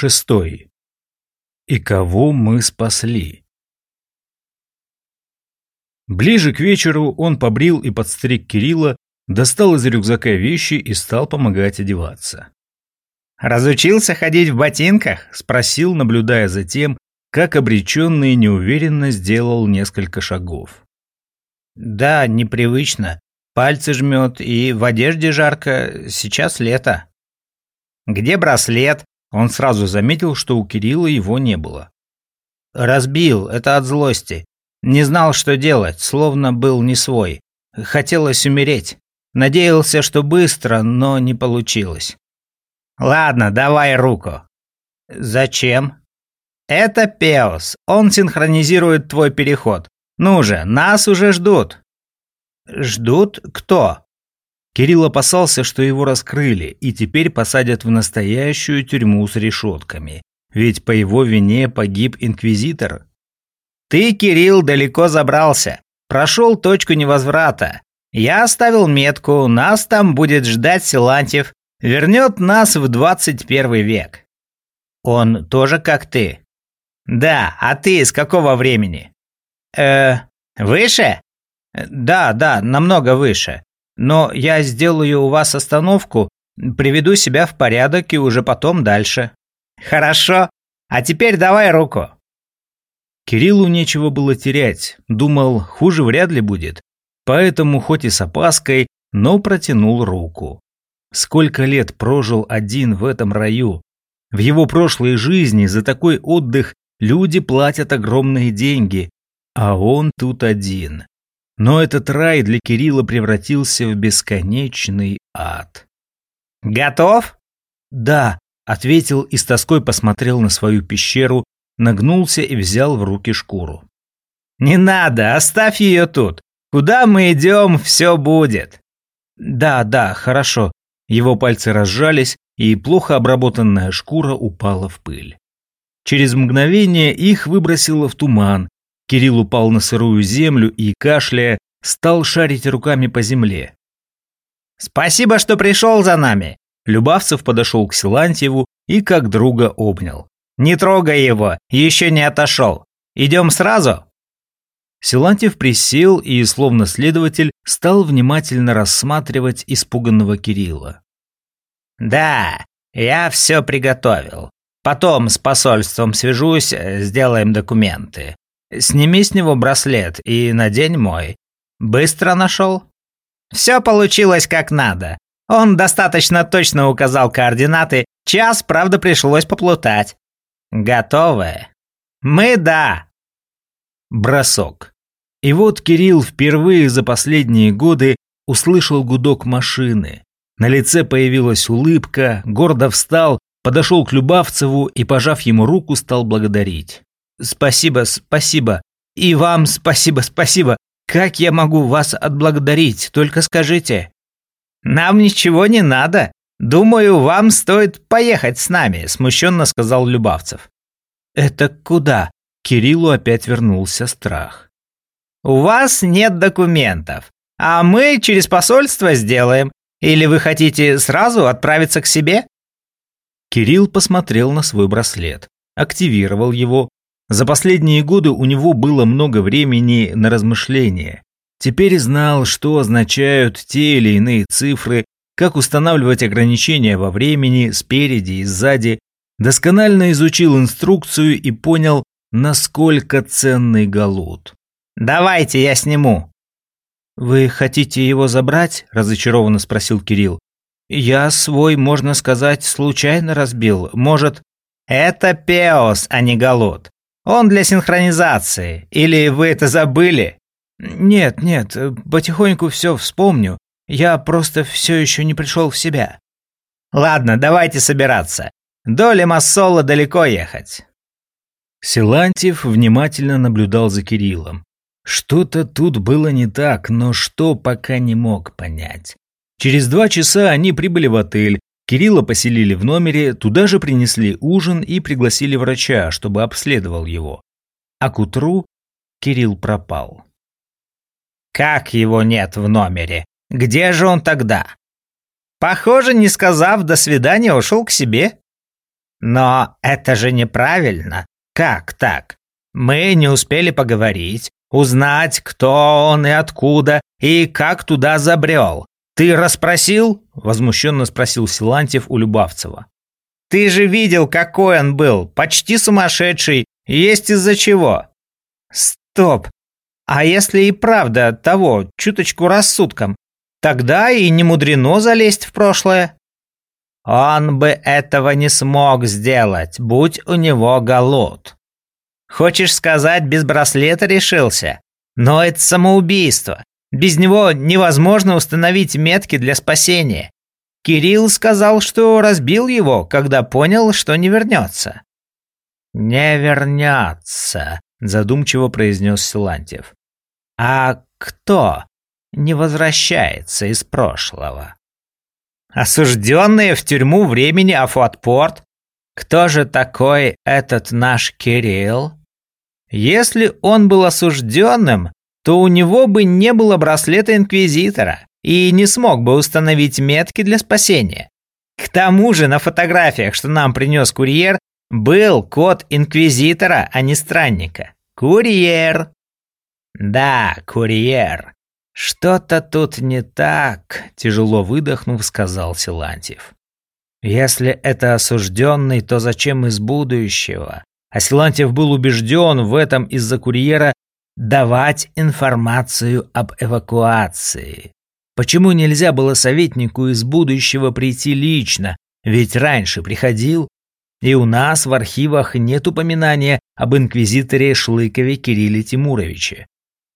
Шестой. И кого мы спасли? Ближе к вечеру он побрил и подстриг Кирилла, достал из рюкзака вещи и стал помогать одеваться. «Разучился ходить в ботинках?» – спросил, наблюдая за тем, как обреченный неуверенно сделал несколько шагов. «Да, непривычно. Пальцы жмет, и в одежде жарко. Сейчас лето». «Где браслет?» Он сразу заметил, что у Кирилла его не было. «Разбил, это от злости. Не знал, что делать, словно был не свой. Хотелось умереть. Надеялся, что быстро, но не получилось». «Ладно, давай руку». «Зачем?» «Это Пеос. Он синхронизирует твой переход. Ну же, нас уже ждут». «Ждут кто?» Кирилл опасался, что его раскрыли и теперь посадят в настоящую тюрьму с решетками. Ведь по его вине погиб инквизитор. «Ты, Кирилл, далеко забрался. Прошел точку невозврата. Я оставил метку, нас там будет ждать Силантьев. Вернет нас в 21 век». «Он тоже как ты?» «Да, а ты из какого времени?» «Э, выше?» «Да, да, намного выше. Но я сделаю у вас остановку, приведу себя в порядок и уже потом дальше». «Хорошо. А теперь давай руку». Кириллу нечего было терять. Думал, хуже вряд ли будет. Поэтому, хоть и с опаской, но протянул руку. Сколько лет прожил один в этом раю. В его прошлой жизни за такой отдых люди платят огромные деньги, а он тут один. Но этот рай для Кирилла превратился в бесконечный ад. «Готов?» «Да», — ответил и с тоской посмотрел на свою пещеру, нагнулся и взял в руки шкуру. «Не надо, оставь ее тут. Куда мы идем, все будет». «Да, да, хорошо». Его пальцы разжались, и плохо обработанная шкура упала в пыль. Через мгновение их выбросило в туман, Кирилл упал на сырую землю и, кашляя, стал шарить руками по земле. «Спасибо, что пришел за нами!» Любавцев подошел к Силантьеву и как друга обнял. «Не трогай его, еще не отошел. Идем сразу?» Силантьев присел и, словно следователь, стал внимательно рассматривать испуганного Кирилла. «Да, я все приготовил. Потом с посольством свяжусь, сделаем документы. Сними с него браслет и надень мой. Быстро нашел? Все получилось как надо. Он достаточно точно указал координаты. Час, правда, пришлось поплутать. Готовы? Мы да. Бросок. И вот Кирилл впервые за последние годы услышал гудок машины. На лице появилась улыбка, гордо встал, подошел к Любавцеву и, пожав ему руку, стал благодарить. Спасибо, спасибо. И вам спасибо, спасибо. Как я могу вас отблагодарить? Только скажите. Нам ничего не надо. Думаю, вам стоит поехать с нами, смущенно сказал Любавцев. Это куда? Кириллу опять вернулся страх. У вас нет документов, а мы через посольство сделаем. Или вы хотите сразу отправиться к себе? Кирилл посмотрел на свой браслет, активировал его, за последние годы у него было много времени на размышления. Теперь знал, что означают те или иные цифры, как устанавливать ограничения во времени спереди и сзади, досконально изучил инструкцию и понял, насколько ценный Галут. «Давайте я сниму». «Вы хотите его забрать?» – разочарованно спросил Кирилл. «Я свой, можно сказать, случайно разбил. Может...» «Это Пеос, а не Галут. Он для синхронизации. Или вы это забыли? Нет, нет, потихоньку все вспомню. Я просто все еще не пришел в себя. Ладно, давайте собираться. До Лимассола далеко ехать. Силантьев внимательно наблюдал за Кириллом. Что-то тут было не так, но что пока не мог понять. Через два часа они прибыли в отель, Кирилла поселили в номере, туда же принесли ужин и пригласили врача, чтобы обследовал его. А к утру Кирилл пропал. «Как его нет в номере? Где же он тогда?» «Похоже, не сказав «до свидания», ушел к себе». Но это же неправильно. Как так? Мы не успели поговорить, узнать, кто он и откуда, и как туда забрел. Ты расспросил? Возмущенно спросил Силантьев у Любавцева. Ты же видел, какой он был, почти сумасшедший, есть из-за чего. Стоп. А если и правда того, чуточку рассудком, тогда и не мудрено залезть в прошлое. Он бы этого не смог сделать, будь у него голод. Хочешь сказать, без браслета решился? Но это самоубийство. Без него невозможно установить метки для спасения. Кирилл сказал, что разбил его, когда понял, что не вернется. «Не вернется», — задумчиво произнес Силантьев. «А кто не возвращается из прошлого?» «Осужденные в тюрьму времени Афуатпорт? Кто же такой этот наш Кирилл?» «Если он был осужденным, то у него бы не было браслета Инквизитора и не смог бы установить метки для спасения. К тому же на фотографиях, что нам принес курьер, был код Инквизитора, а не странника. Курьер. Да, курьер. Что-то тут не так, тяжело выдохнув, сказал Силантьев. Если это осужденный, то зачем из будущего? А Силантьев был убежден в этом из-за курьера давать информацию об эвакуации. Почему нельзя было советнику из будущего прийти лично? Ведь раньше приходил. И у нас в архивах нет упоминания об инквизиторе Шлыкове Кирилле Тимуровиче.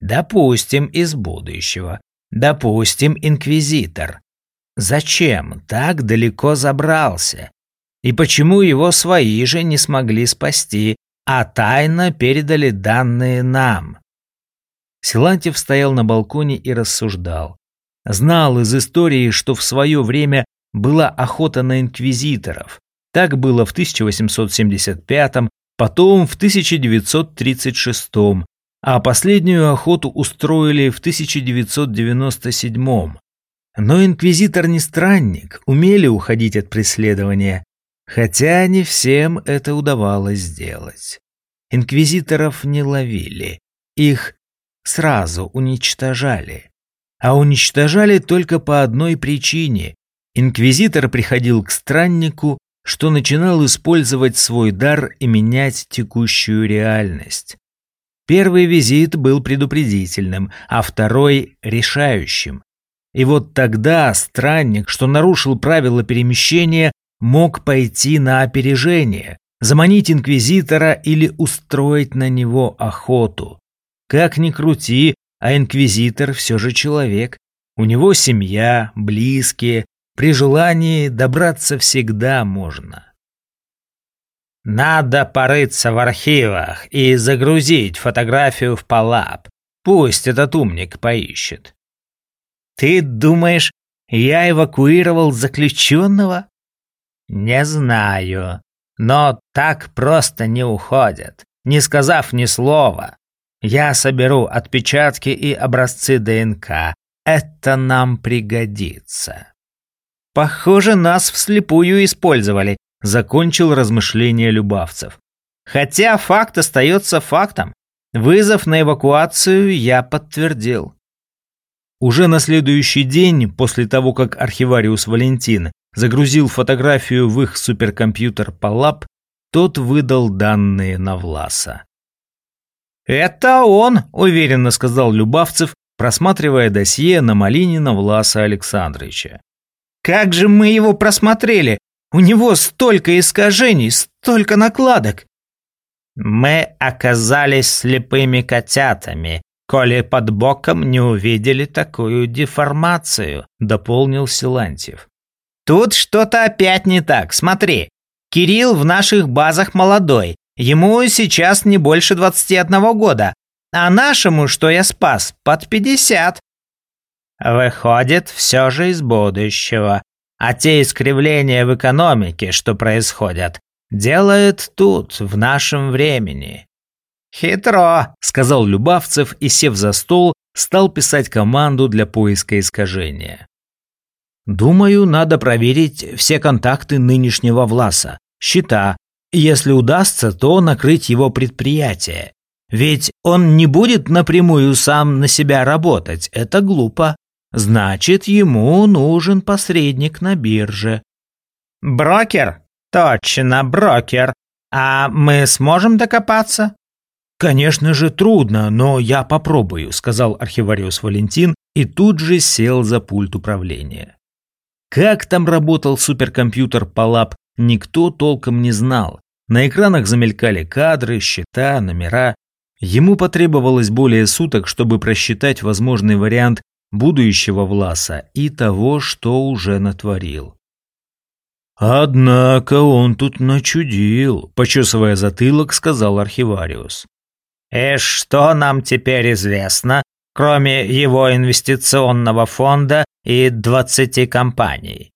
Допустим, из будущего. Допустим, инквизитор. Зачем так далеко забрался? И почему его свои же не смогли спасти, а тайно передали данные нам? Силантьев стоял на балконе и рассуждал. Знал из истории, что в свое время была охота на инквизиторов. Так было в 1875 потом в 1936 а последнюю охоту устроили в 1997 Но инквизитор не странник, умели уходить от преследования, хотя не всем это удавалось сделать. Инквизиторов не ловили, их сразу уничтожали а уничтожали только по одной причине. Инквизитор приходил к страннику, что начинал использовать свой дар и менять текущую реальность. Первый визит был предупредительным, а второй – решающим. И вот тогда странник, что нарушил правила перемещения, мог пойти на опережение, заманить инквизитора или устроить на него охоту. Как ни крути, а инквизитор все же человек. У него семья, близкие. При желании добраться всегда можно. Надо порыться в архивах и загрузить фотографию в Палап. Пусть этот умник поищет. Ты думаешь, я эвакуировал заключенного? Не знаю, но так просто не уходят, не сказав ни слова. Я соберу отпечатки и образцы ДНК. Это нам пригодится. Похоже, нас вслепую использовали, закончил размышление Любавцев. Хотя факт остается фактом. Вызов на эвакуацию я подтвердил. Уже на следующий день, после того, как архивариус Валентин загрузил фотографию в их суперкомпьютер Палап, тот выдал данные на Власа. «Это он», – уверенно сказал Любавцев, просматривая досье на Малинина Власа Александровича. «Как же мы его просмотрели! У него столько искажений, столько накладок!» «Мы оказались слепыми котятами, коли под боком не увидели такую деформацию», – дополнил Силантьев. «Тут что-то опять не так, смотри. Кирилл в наших базах молодой, Ему сейчас не больше 21 года, а нашему, что я спас, под 50. Выходит, все же из будущего. А те искривления в экономике, что происходят, делает тут, в нашем времени. «Хитро», — сказал Любавцев и, сев за стол, стал писать команду для поиска искажения. «Думаю, надо проверить все контакты нынешнего Власа. счета. Если удастся, то накрыть его предприятие. Ведь он не будет напрямую сам на себя работать, это глупо. Значит, ему нужен посредник на бирже. Брокер? Точно, брокер. А мы сможем докопаться? Конечно же, трудно, но я попробую, сказал архивариус Валентин и тут же сел за пульт управления. Как там работал суперкомпьютер Палап, никто толком не знал. На экранах замелькали кадры, счета, номера. Ему потребовалось более суток, чтобы просчитать возможный вариант будущего Власа и того, что уже натворил. «Однако он тут начудил», — почесывая затылок, сказал архивариус. «И что нам теперь известно, кроме его инвестиционного фонда и двадцати компаний?»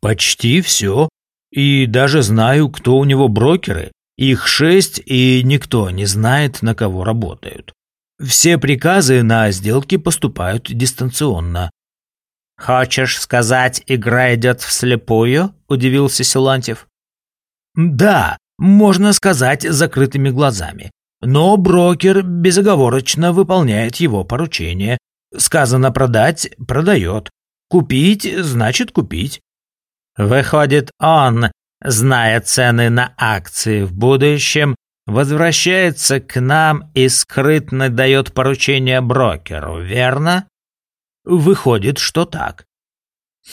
«Почти все. И даже знаю, кто у него брокеры. Их шесть, и никто не знает, на кого работают. Все приказы на сделки поступают дистанционно. «Хочешь сказать, игра идет вслепую?» – удивился Силантьев. «Да, можно сказать закрытыми глазами. Но брокер безоговорочно выполняет его поручение. Сказано продать – продает. Купить – значит купить». «Выходит, он, зная цены на акции в будущем, возвращается к нам и скрытно дает поручение брокеру, верно?» Выходит, что так.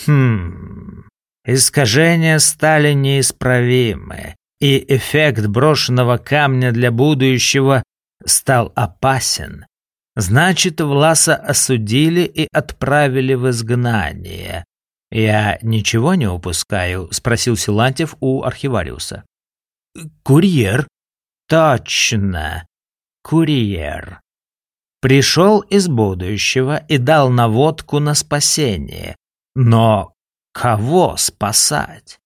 Хм... Искажения стали неисправимы, и эффект брошенного камня для будущего стал опасен. Значит, Власа осудили и отправили в изгнание. «Я ничего не упускаю?» – спросил Силантьев у архивариуса. «Курьер». «Точно, курьер пришел из будущего и дал наводку на спасение. Но кого спасать?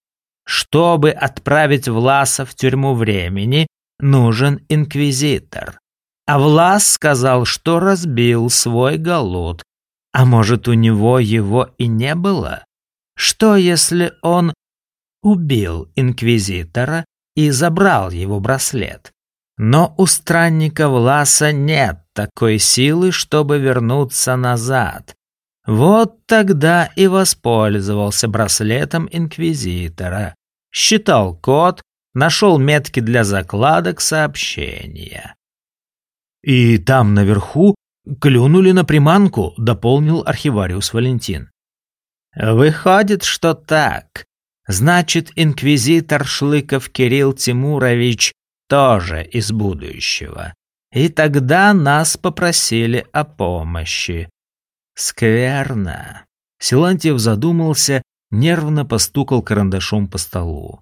Чтобы отправить Власа в тюрьму времени, нужен инквизитор. А Влас сказал, что разбил свой галут. А может, у него его и не было? Что, если он убил инквизитора и забрал его браслет? Но у странника Власа нет такой силы, чтобы вернуться назад. Вот тогда и воспользовался браслетом Инквизитора. Считал код, нашел метки для закладок сообщения. «И там наверху клюнули на приманку», — дополнил архивариус Валентин. «Выходит, что так. Значит, инквизитор Шлыков Кирилл Тимурович тоже из будущего. И тогда нас попросили о помощи. Скверно. Силантьев задумался, нервно постукал карандашом по столу.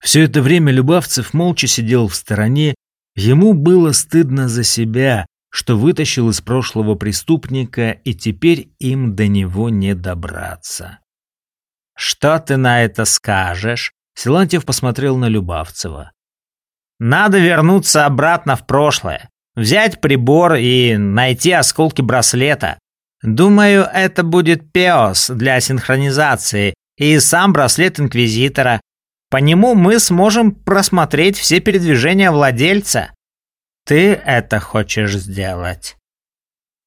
Все это время Любавцев молча сидел в стороне, ему было стыдно за себя, что вытащил из прошлого преступника, и теперь им до него не добраться. «Что ты на это скажешь?» Силантьев посмотрел на Любавцева. «Надо вернуться обратно в прошлое. Взять прибор и найти осколки браслета. Думаю, это будет пеос для синхронизации и сам браслет Инквизитора. По нему мы сможем просмотреть все передвижения владельца. Ты это хочешь сделать?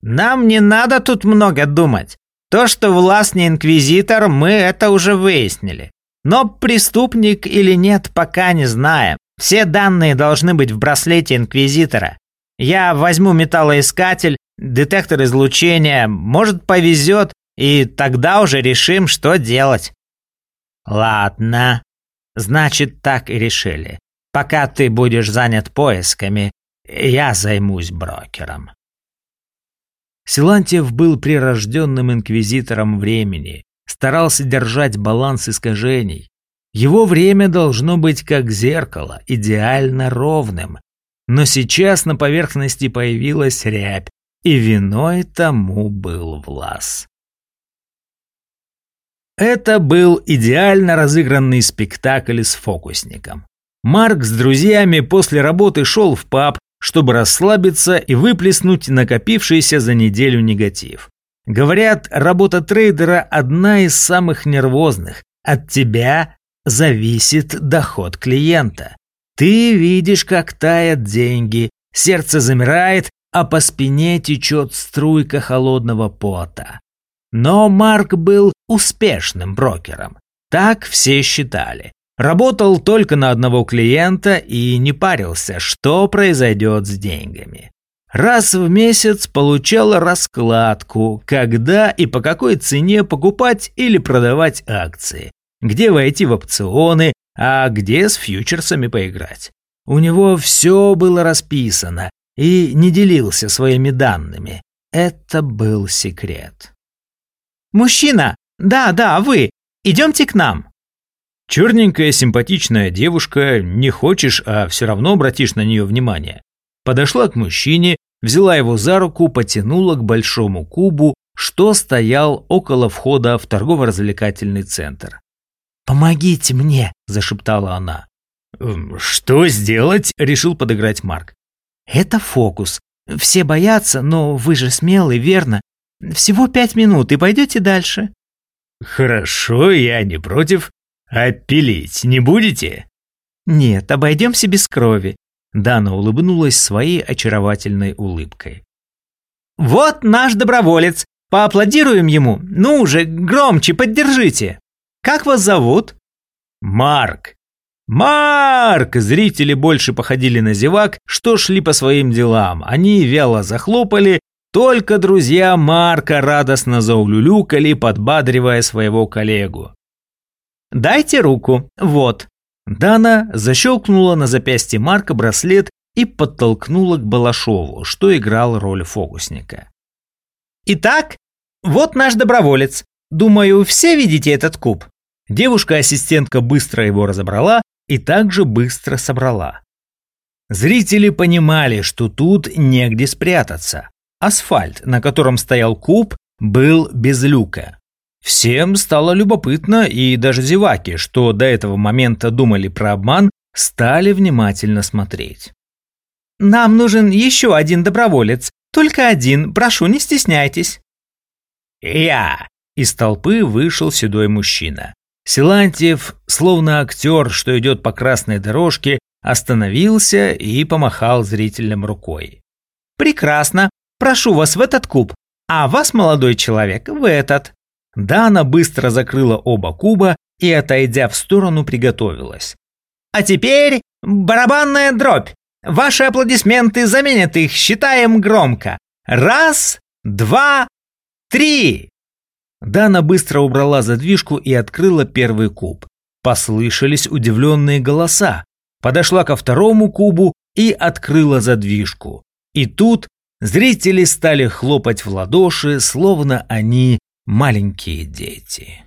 Нам не надо тут много думать. То, что Влас не Инквизитор, мы это уже выяснили. Но преступник или нет, пока не знаем. Все данные должны быть в браслете Инквизитора. Я возьму металлоискатель, детектор излучения, может повезет, и тогда уже решим, что делать. Ладно. Значит, так и решили. Пока ты будешь занят поисками, я займусь брокером. Силантьев был прирожденным инквизитором времени, старался держать баланс искажений. Его время должно быть как зеркало, идеально ровным, но сейчас на поверхности появилась рябь, и виной тому был Влас. Это был идеально разыгранный спектакль с фокусником. Марк с друзьями после работы шел в паб, чтобы расслабиться и выплеснуть накопившийся за неделю негатив. Говорят, работа трейдера одна из самых нервозных. От тебя зависит доход клиента. Ты видишь, как тают деньги, сердце замирает, а по спине течет струйка холодного пота. Но Марк был успешным брокером. Так все считали. Работал только на одного клиента и не парился, что произойдет с деньгами. Раз в месяц получал раскладку, когда и по какой цене покупать или продавать акции, где войти в опционы, а где с фьючерсами поиграть. У него все было расписано и не делился своими данными. Это был секрет. «Мужчина! Да, да, вы! Идемте к нам!» Черненькая симпатичная девушка, не хочешь, а все равно обратишь на нее внимание, подошла к мужчине, взяла его за руку, потянула к большому кубу, что стоял около входа в торгово-развлекательный центр. «Помогите мне!» – зашептала она. «Эм, «Что сделать?» – решил подыграть Марк. «Это фокус. Все боятся, но вы же смелый, верно? Всего пять минут, и пойдете дальше». «Хорошо, я не против. А пилить не будете?» «Нет, обойдемся без крови», – Дана улыбнулась своей очаровательной улыбкой. «Вот наш доброволец. Поаплодируем ему. Ну уже, громче, поддержите. Как вас зовут?» «Марк». «Марк!» Зрители больше походили на зевак, что шли по своим делам. Они вяло захлопали, только друзья Марка радостно заулюлюкали, подбадривая своего коллегу. «Дайте руку, вот». Дана защелкнула на запястье Марка браслет и подтолкнула к Балашову, что играл роль фокусника. «Итак, вот наш доброволец. Думаю, все видите этот куб?» Девушка-ассистентка быстро его разобрала и также быстро собрала. Зрители понимали, что тут негде спрятаться. Асфальт, на котором стоял куб, был без люка. Всем стало любопытно, и даже зеваки, что до этого момента думали про обман, стали внимательно смотреть. «Нам нужен еще один доброволец. Только один, прошу, не стесняйтесь». «Я!» Из толпы вышел седой мужчина. Силантьев, словно актер, что идет по красной дорожке, остановился и помахал зрителям рукой. «Прекрасно. Прошу вас в этот куб. А вас, молодой человек, в этот». Дана быстро закрыла оба куба и, отойдя в сторону, приготовилась. «А теперь барабанная дробь. Ваши аплодисменты заменят их, считаем громко. Раз, два, три!» Дана быстро убрала задвижку и открыла первый куб. Послышались удивленные голоса. Подошла ко второму кубу и открыла задвижку. И тут зрители стали хлопать в ладоши, словно они маленькие дети.